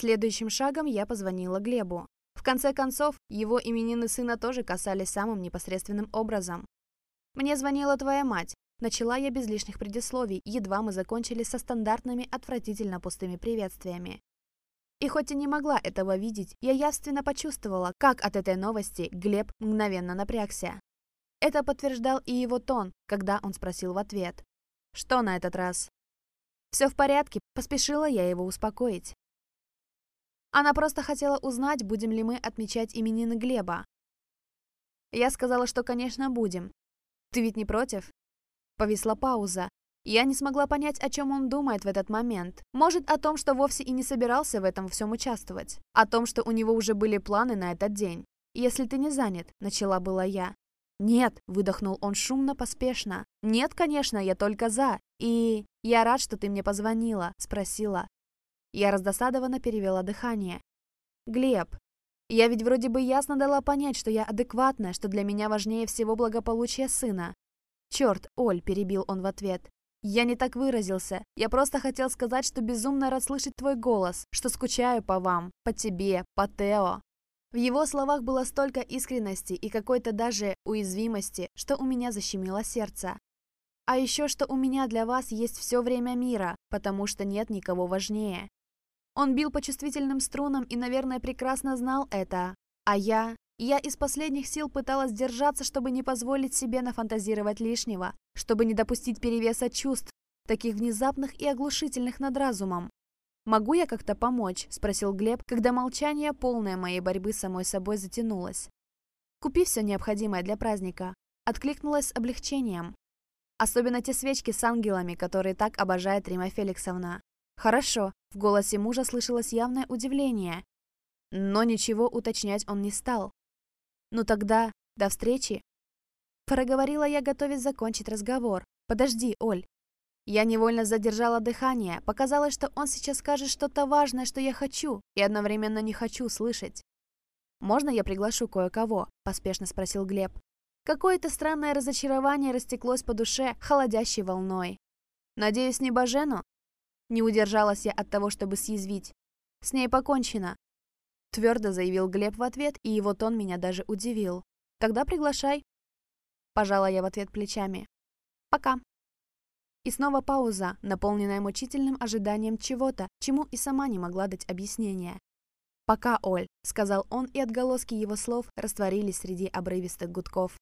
Следующим шагом я позвонила Глебу. В конце концов, его именины сына тоже касались самым непосредственным образом. «Мне звонила твоя мать», Начала я без лишних предисловий, едва мы закончили со стандартными отвратительно пустыми приветствиями. И хоть и не могла этого видеть, я явственно почувствовала, как от этой новости Глеб мгновенно напрягся. Это подтверждал и его тон, когда он спросил в ответ. «Что на этот раз?» «Все в порядке», поспешила я его успокоить. Она просто хотела узнать, будем ли мы отмечать именины Глеба. Я сказала, что, конечно, будем. Ты ведь не против? Повисла пауза. Я не смогла понять, о чем он думает в этот момент. Может, о том, что вовсе и не собирался в этом всем участвовать. О том, что у него уже были планы на этот день. «Если ты не занят», — начала была я. «Нет», — выдохнул он шумно, поспешно. «Нет, конечно, я только за. И я рад, что ты мне позвонила», — спросила. Я раздосадованно перевела дыхание. «Глеб, я ведь вроде бы ясно дала понять, что я адекватная, что для меня важнее всего благополучие сына. «Черт, Оль!» – перебил он в ответ. «Я не так выразился. Я просто хотел сказать, что безумно рад слышать твой голос, что скучаю по вам, по тебе, по Тео». В его словах было столько искренности и какой-то даже уязвимости, что у меня защемило сердце. А еще, что у меня для вас есть все время мира, потому что нет никого важнее. Он бил по чувствительным струнам и, наверное, прекрасно знал это. А я... Я из последних сил пыталась держаться, чтобы не позволить себе нафантазировать лишнего, чтобы не допустить перевеса чувств, таких внезапных и оглушительных над разумом. «Могу я как-то помочь?» – спросил Глеб, когда молчание, полное моей борьбы с самой собой, затянулось. «Купи все необходимое для праздника», – откликнулась с облегчением. Особенно те свечки с ангелами, которые так обожает Рима Феликсовна. «Хорошо», – в голосе мужа слышалось явное удивление. Но ничего уточнять он не стал. «Ну тогда, до встречи!» Проговорила я, готовясь закончить разговор. «Подожди, Оль!» Я невольно задержала дыхание. Показалось, что он сейчас скажет что-то важное, что я хочу, и одновременно не хочу слышать. «Можно я приглашу кое-кого?» – поспешно спросил Глеб. Какое-то странное разочарование растеклось по душе холодящей волной. «Надеюсь, не Бажену?» Не удержалась я от того, чтобы съязвить. «С ней покончено. Твердо заявил Глеб в ответ, и его тон меня даже удивил. «Тогда приглашай». Пожала я в ответ плечами. «Пока». И снова пауза, наполненная мучительным ожиданием чего-то, чему и сама не могла дать объяснение. «Пока, Оль», — сказал он, и отголоски его слов растворились среди обрывистых гудков.